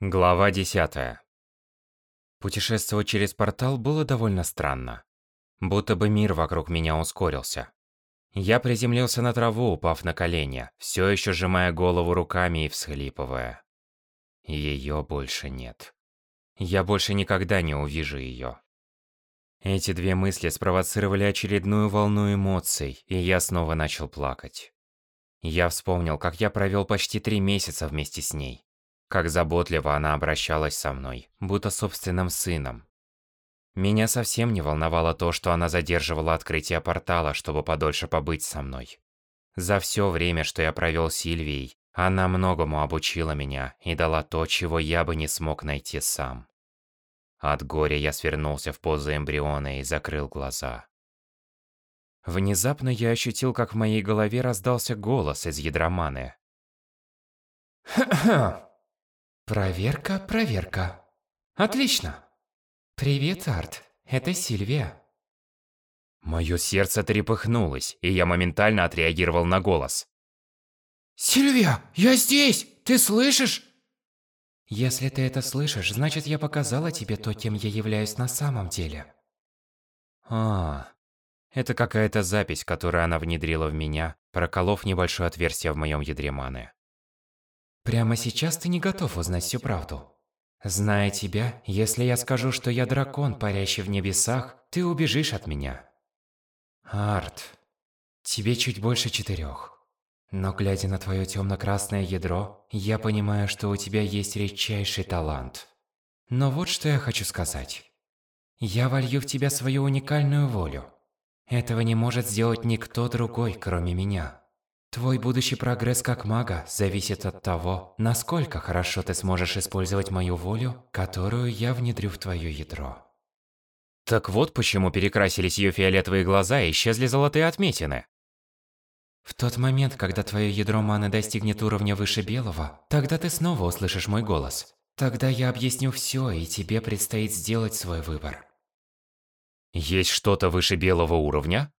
Глава 10. Путешествовать через портал было довольно странно. Будто бы мир вокруг меня ускорился. Я приземлился на траву, упав на колени, все еще сжимая голову руками и всхлипывая. Ее больше нет. Я больше никогда не увижу ее. Эти две мысли спровоцировали очередную волну эмоций, и я снова начал плакать. Я вспомнил, как я провел почти три месяца вместе с ней. Как заботливо она обращалась со мной, будто собственным сыном. Меня совсем не волновало то, что она задерживала открытие портала, чтобы подольше побыть со мной. За все время, что я провел с Сильвией, она многому обучила меня и дала то, чего я бы не смог найти сам. От горя я свернулся в позу эмбриона и закрыл глаза. Внезапно я ощутил, как в моей голове раздался голос из ядра маны. «Ха-ха! Проверка, проверка. Отлично. Привет, Арт. Это Сильвия. Моё сердце трепыхнулось, и я моментально отреагировал на голос. Сильвия, я здесь! Ты слышишь? Если ты это слышишь, значит я показала тебе то, кем я являюсь на самом деле. А, это какая-то запись, которую она внедрила в меня, проколов небольшое отверстие в моем ядре маны. Прямо сейчас ты не готов узнать всю правду. Зная тебя, если я скажу, что я дракон, парящий в небесах, ты убежишь от меня. Арт, тебе чуть больше четырех. Но глядя на твое темно-красное ядро, я понимаю, что у тебя есть редчайший талант. Но вот что я хочу сказать. Я волью в тебя свою уникальную волю. Этого не может сделать никто другой, кроме меня. Твой будущий прогресс как мага зависит от того, насколько хорошо ты сможешь использовать мою волю, которую я внедрю в твое ядро. Так вот почему перекрасились ее фиолетовые глаза и исчезли золотые отметины. В тот момент, когда твое ядро маны достигнет уровня выше белого, тогда ты снова услышишь мой голос. Тогда я объясню все, и тебе предстоит сделать свой выбор. Есть что-то выше белого уровня?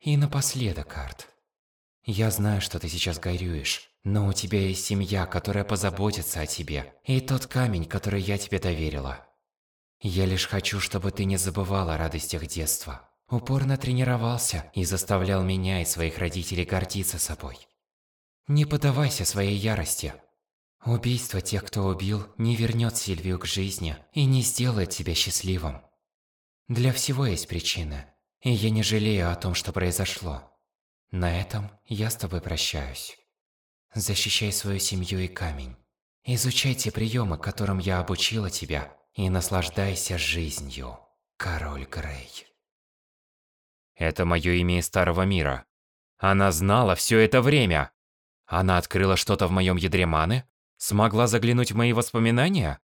И напоследок, Арт. Я знаю, что ты сейчас горюешь, но у тебя есть семья, которая позаботится о тебе, и тот камень, который я тебе доверила. Я лишь хочу, чтобы ты не забывал о радостях детства. Упорно тренировался и заставлял меня и своих родителей гордиться собой. Не поддавайся своей ярости. Убийство тех, кто убил, не вернет Сильвию к жизни и не сделает тебя счастливым. Для всего есть причины, и я не жалею о том, что произошло. На этом я с тобой прощаюсь. Защищай свою семью и камень. Изучай те приемы, которым я обучила тебя, и наслаждайся жизнью, король Грей. Это мое имя из Старого Мира. Она знала все это время. Она открыла что-то в моем ядре маны? Смогла заглянуть в мои воспоминания?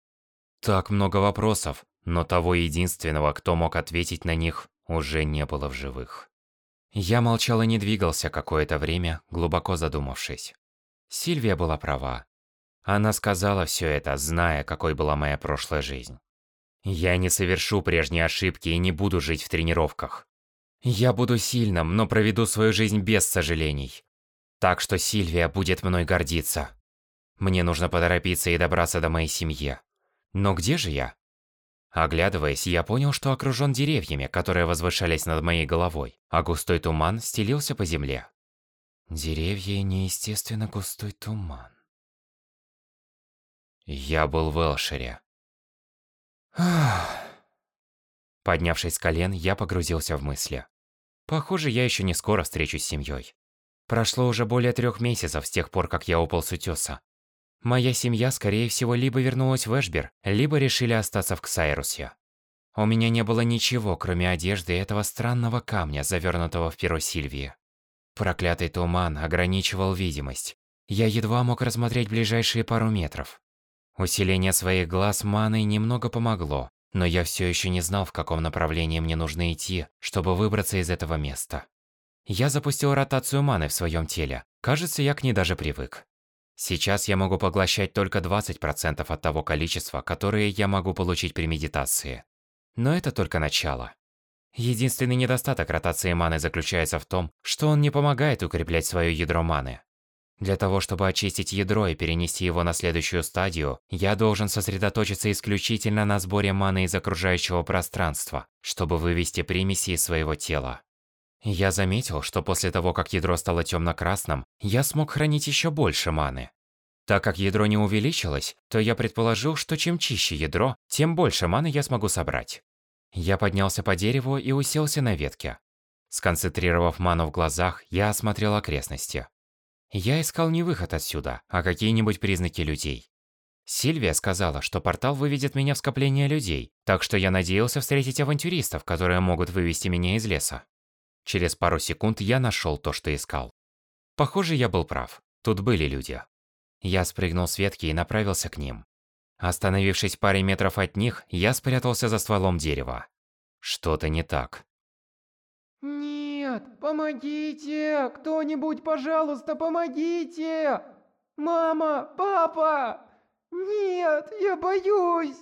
Так много вопросов, но того единственного, кто мог ответить на них, уже не было в живых. Я молчал и не двигался какое-то время, глубоко задумавшись. Сильвия была права. Она сказала все это, зная, какой была моя прошлая жизнь. Я не совершу прежние ошибки и не буду жить в тренировках. Я буду сильным, но проведу свою жизнь без сожалений. Так что Сильвия будет мной гордиться. Мне нужно поторопиться и добраться до моей семьи. Но где же я? Оглядываясь, я понял, что окружен деревьями, которые возвышались над моей головой, а густой туман стелился по земле. Деревья и неестественно густой туман. Я был в Элшере. Поднявшись с колен, я погрузился в мысли. Похоже, я еще не скоро встречусь с семьей. Прошло уже более трех месяцев с тех пор, как я упал с утеса. Моя семья, скорее всего, либо вернулась в Эшбер, либо решили остаться в Ксайрусе. У меня не было ничего, кроме одежды и этого странного камня, завернутого в перо Сильвии. Проклятый туман ограничивал видимость. Я едва мог рассмотреть ближайшие пару метров. Усиление своих глаз маной немного помогло, но я все еще не знал, в каком направлении мне нужно идти, чтобы выбраться из этого места. Я запустил ротацию маны в своем теле. Кажется, я к ней даже привык. Сейчас я могу поглощать только 20% от того количества, которое я могу получить при медитации. Но это только начало. Единственный недостаток ротации маны заключается в том, что он не помогает укреплять свое ядро маны. Для того, чтобы очистить ядро и перенести его на следующую стадию, я должен сосредоточиться исключительно на сборе маны из окружающего пространства, чтобы вывести примеси из своего тела. Я заметил, что после того, как ядро стало темно-красным, я смог хранить еще больше маны. Так как ядро не увеличилось, то я предположил, что чем чище ядро, тем больше маны я смогу собрать. Я поднялся по дереву и уселся на ветке. Сконцентрировав ману в глазах, я осмотрел окрестности. Я искал не выход отсюда, а какие-нибудь признаки людей. Сильвия сказала, что портал выведет меня в скопление людей, так что я надеялся встретить авантюристов, которые могут вывести меня из леса. Через пару секунд я нашел то, что искал. Похоже, я был прав. Тут были люди. Я спрыгнул с ветки и направился к ним. Остановившись в паре метров от них, я спрятался за стволом дерева. Что-то не так. Нет, помогите! Кто-нибудь, пожалуйста, помогите! Мама, папа! Нет, я боюсь!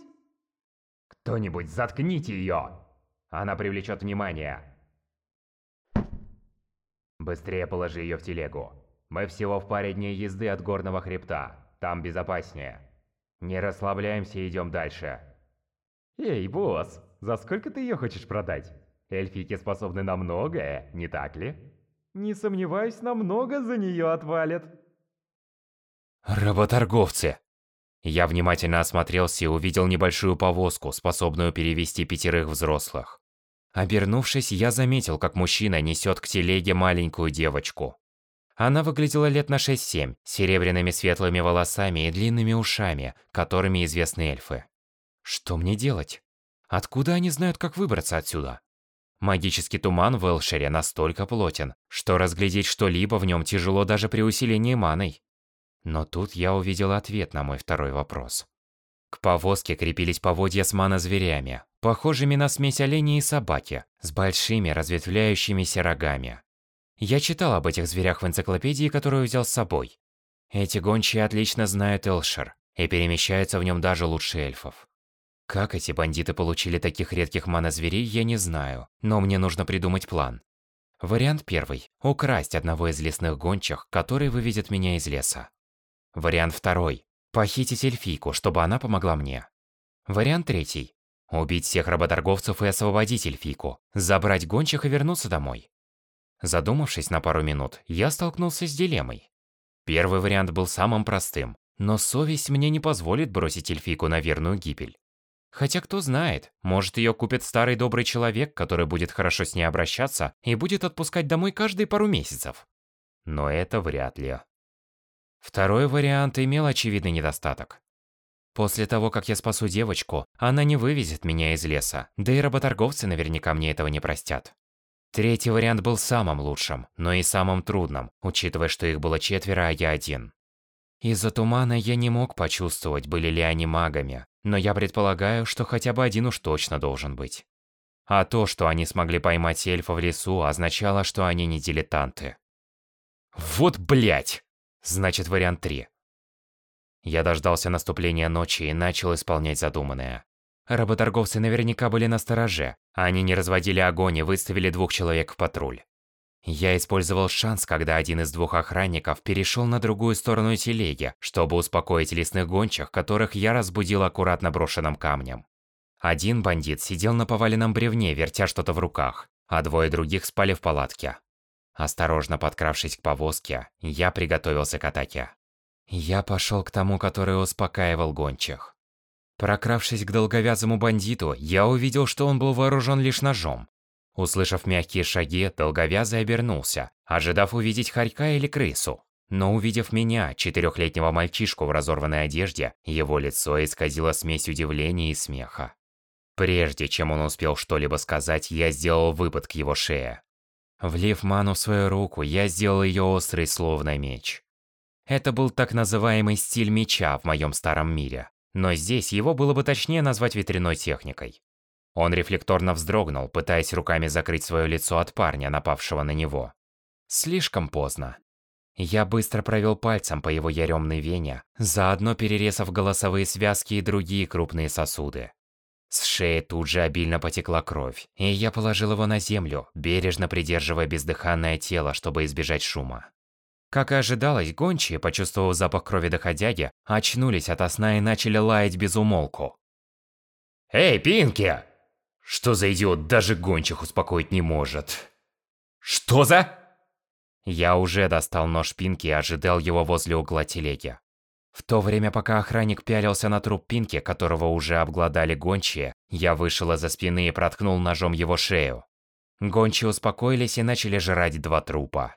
Кто-нибудь, заткните ее! Она привлечет внимание. Быстрее положи ее в телегу. Мы всего в паре дней езды от горного хребта. Там безопаснее. Не расслабляемся и идем дальше. Эй, босс, за сколько ты ее хочешь продать? Эльфийки способны на многое, не так ли? Не сомневаюсь, намного за нее отвалят. Работорговцы! Я внимательно осмотрелся и увидел небольшую повозку, способную перевести пятерых взрослых. Обернувшись, я заметил, как мужчина несет к телеге маленькую девочку. Она выглядела лет на 6-7, с серебряными светлыми волосами и длинными ушами, которыми известны эльфы. Что мне делать? Откуда они знают, как выбраться отсюда? Магический туман в Элшере настолько плотен, что разглядеть что-либо в нем тяжело даже при усилении маной. Но тут я увидел ответ на мой второй вопрос. К повозке крепились поводья с манозверями, похожими на смесь оленя и собаки, с большими разветвляющимися рогами. Я читал об этих зверях в энциклопедии, которую взял с собой. Эти гончие отлично знают Элшер и перемещаются в нем даже лучше эльфов. Как эти бандиты получили таких редких манозверей, я не знаю, но мне нужно придумать план. Вариант первый – украсть одного из лесных гончих, который выведет меня из леса. Вариант второй – похитить эльфийку, чтобы она помогла мне. Вариант третий – убить всех работорговцев и освободить эльфийку, забрать гончих и вернуться домой. Задумавшись на пару минут, я столкнулся с дилеммой. Первый вариант был самым простым, но совесть мне не позволит бросить эльфийку на верную гибель. Хотя кто знает, может ее купит старый добрый человек, который будет хорошо с ней обращаться и будет отпускать домой каждые пару месяцев. Но это вряд ли. Второй вариант имел очевидный недостаток. После того, как я спасу девочку, она не вывезет меня из леса, да и работорговцы наверняка мне этого не простят. Третий вариант был самым лучшим, но и самым трудным, учитывая, что их было четверо, а я один. Из-за тумана я не мог почувствовать, были ли они магами, но я предполагаю, что хотя бы один уж точно должен быть. А то, что они смогли поймать эльфа в лесу, означало, что они не дилетанты. Вот блять! Значит, вариант 3. Я дождался наступления ночи и начал исполнять задуманное. Работорговцы наверняка были на стороже. Они не разводили огонь и выставили двух человек в патруль. Я использовал шанс, когда один из двух охранников перешел на другую сторону телеги, чтобы успокоить лесных гончих, которых я разбудил аккуратно брошенным камнем. Один бандит сидел на поваленном бревне, вертя что-то в руках, а двое других спали в палатке. Осторожно подкравшись к повозке, я приготовился к атаке. Я пошел к тому, который успокаивал гончих. Прокравшись к долговязому бандиту, я увидел, что он был вооружен лишь ножом, Услышав мягкие шаги, долговязый обернулся, ожидав увидеть хорька или крысу. Но увидев меня, четырехлетнего мальчишку в разорванной одежде, его лицо исказило смесь удивления и смеха. Прежде чем он успел что-либо сказать, я сделал выпад к его шее. Влив ману в свою руку, я сделал ее острой, словно меч. Это был так называемый стиль меча в моем старом мире, но здесь его было бы точнее назвать ветряной техникой. Он рефлекторно вздрогнул, пытаясь руками закрыть свое лицо от парня, напавшего на него. Слишком поздно. Я быстро провел пальцем по его яремной вене, заодно перерезав голосовые связки и другие крупные сосуды. С шеи тут же обильно потекла кровь, и я положил его на землю, бережно придерживая бездыханное тело, чтобы избежать шума. Как и ожидалось, гончие, почувствовав запах крови доходяги, очнулись ото сна и начали лаять без умолку. «Эй, Пинки! Что за идиот даже гончих успокоить не может?» «Что за...» Я уже достал нож Пинки и ожидал его возле угла телеги. В то время, пока охранник пялился на труп Пинки, которого уже обглодали гончие, я вышел из-за спины и проткнул ножом его шею. Гончие успокоились и начали жрать два трупа.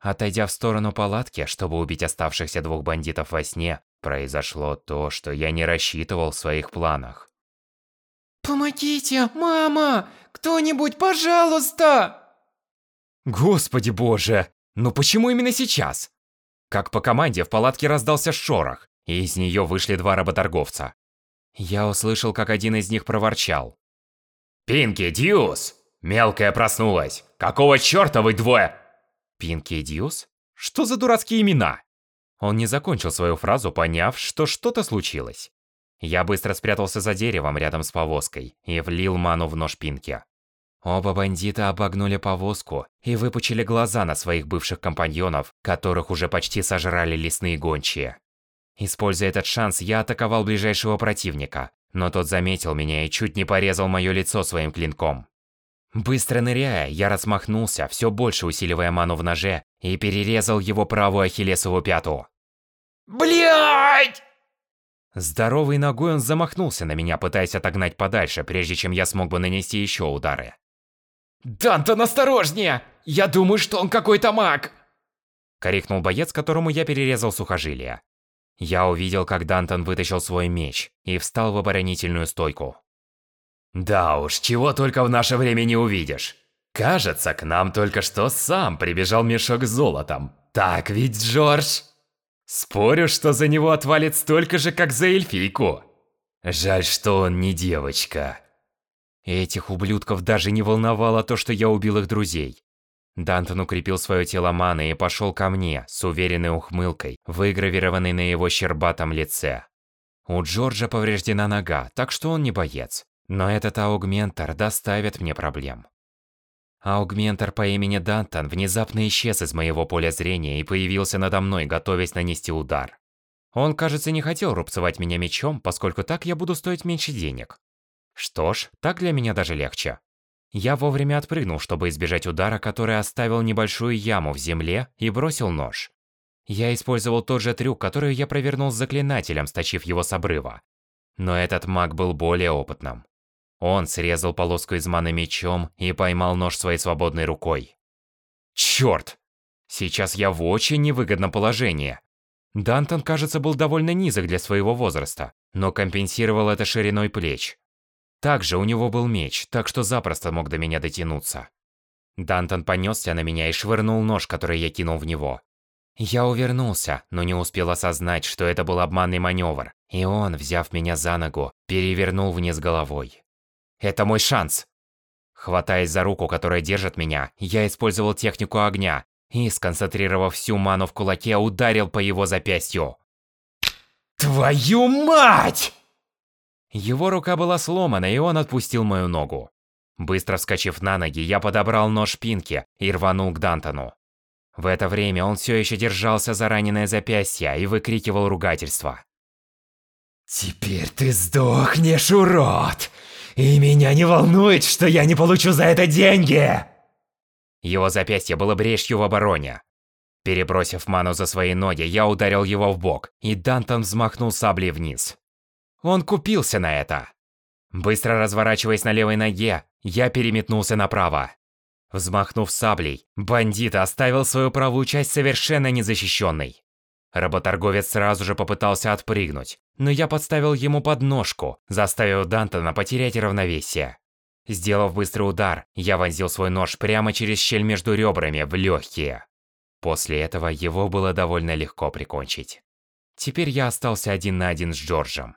Отойдя в сторону палатки, чтобы убить оставшихся двух бандитов во сне, произошло то, что я не рассчитывал в своих планах. «Помогите, мама! Кто-нибудь, пожалуйста!» Господи боже! Ну почему именно сейчас? Как по команде в палатке раздался шорох, и из нее вышли два работорговца. Я услышал, как один из них проворчал. «Пинки, Дьюс! Мелкая проснулась! Какого чёрта вы двое?» Пинки Дьюс? Что за дурацкие имена? Он не закончил свою фразу, поняв, что что-то случилось. Я быстро спрятался за деревом рядом с повозкой и влил ману в нож Пинки. Оба бандита обогнули повозку и выпучили глаза на своих бывших компаньонов, которых уже почти сожрали лесные гончие. Используя этот шанс, я атаковал ближайшего противника, но тот заметил меня и чуть не порезал мое лицо своим клинком. Быстро ныряя, я размахнулся, все больше усиливая ману в ноже, и перерезал его правую ахиллесову пяту. Блять! Здоровой ногой он замахнулся на меня, пытаясь отогнать подальше, прежде чем я смог бы нанести еще удары. «Дантон, осторожнее! Я думаю, что он какой-то маг!» Корректнул боец, которому я перерезал сухожилия. Я увидел, как Дантон вытащил свой меч и встал в оборонительную стойку. Да уж, чего только в наше время не увидишь. Кажется, к нам только что сам прибежал мешок с золотом. Так ведь, Джордж? Спорю, что за него отвалит столько же, как за эльфийку. Жаль, что он не девочка. Этих ублюдков даже не волновало то, что я убил их друзей. Дантон укрепил свое тело маной и пошел ко мне с уверенной ухмылкой, выгравированной на его щербатом лице. У Джорджа повреждена нога, так что он не боец. Но этот аугментор доставит мне проблем. Аугментор по имени Дантон внезапно исчез из моего поля зрения и появился надо мной, готовясь нанести удар. Он, кажется, не хотел рубцевать меня мечом, поскольку так я буду стоить меньше денег. Что ж, так для меня даже легче. Я вовремя отпрыгнул, чтобы избежать удара, который оставил небольшую яму в земле и бросил нож. Я использовал тот же трюк, который я провернул с заклинателем, стащив его с обрыва. Но этот маг был более опытным. Он срезал полоску из маны мечом и поймал нож своей свободной рукой. Чёрт! Сейчас я в очень невыгодном положении. Дантон, кажется, был довольно низок для своего возраста, но компенсировал это шириной плеч. Также у него был меч, так что запросто мог до меня дотянуться. Дантон понесся на меня и швырнул нож, который я кинул в него. Я увернулся, но не успел осознать, что это был обманный маневр, и он, взяв меня за ногу, перевернул вниз головой. Это мой шанс. Хватаясь за руку, которая держит меня, я использовал технику огня и, сконцентрировав всю ману в кулаке, ударил по его запястью. Твою мать! Его рука была сломана, и он отпустил мою ногу. Быстро вскочив на ноги, я подобрал нож Пинки и рванул к Дантону. В это время он все еще держался за раненое запястье и выкрикивал ругательства. «Теперь ты сдохнешь, урод! И меня не волнует, что я не получу за это деньги!» Его запястье было брешью в обороне. Перебросив ману за свои ноги, я ударил его в бок, и Дантон взмахнул саблей вниз. Он купился на это. Быстро разворачиваясь на левой ноге, я переметнулся направо. Взмахнув саблей, бандит оставил свою правую часть совершенно незащищенной. Работорговец сразу же попытался отпрыгнуть, но я подставил ему подножку, заставив Дантона потерять равновесие. Сделав быстрый удар, я вонзил свой нож прямо через щель между ребрами в легкие. После этого его было довольно легко прикончить. Теперь я остался один на один с Джорджем.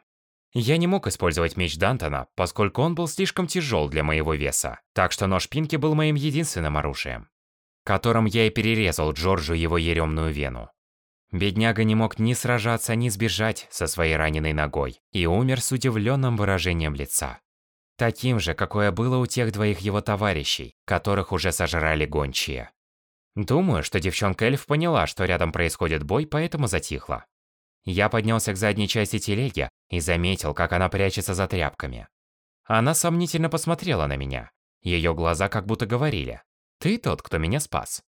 Я не мог использовать меч Дантона, поскольку он был слишком тяжел для моего веса, так что нож Пинки был моим единственным оружием, которым я и перерезал Джорджу его еремную вену. Бедняга не мог ни сражаться, ни сбежать со своей раненой ногой и умер с удивленным выражением лица. Таким же, какое было у тех двоих его товарищей, которых уже сожрали гончие. Думаю, что девчонка-эльф поняла, что рядом происходит бой, поэтому затихла. Я поднялся к задней части телеги и заметил, как она прячется за тряпками. Она сомнительно посмотрела на меня. Ее глаза как будто говорили «Ты тот, кто меня спас».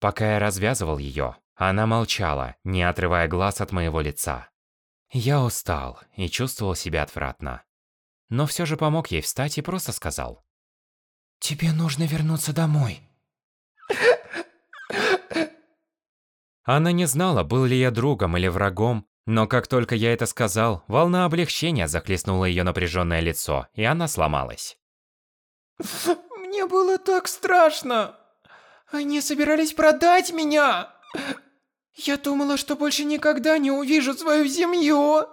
Пока я развязывал ее, она молчала, не отрывая глаз от моего лица. Я устал и чувствовал себя отвратно. Но все же помог ей встать и просто сказал. «Тебе нужно вернуться домой». Она не знала, был ли я другом или врагом, но как только я это сказал, волна облегчения захлестнула ее напряженное лицо, и она сломалась. Мне было так страшно. Они собирались продать меня. Я думала, что больше никогда не увижу свою семью.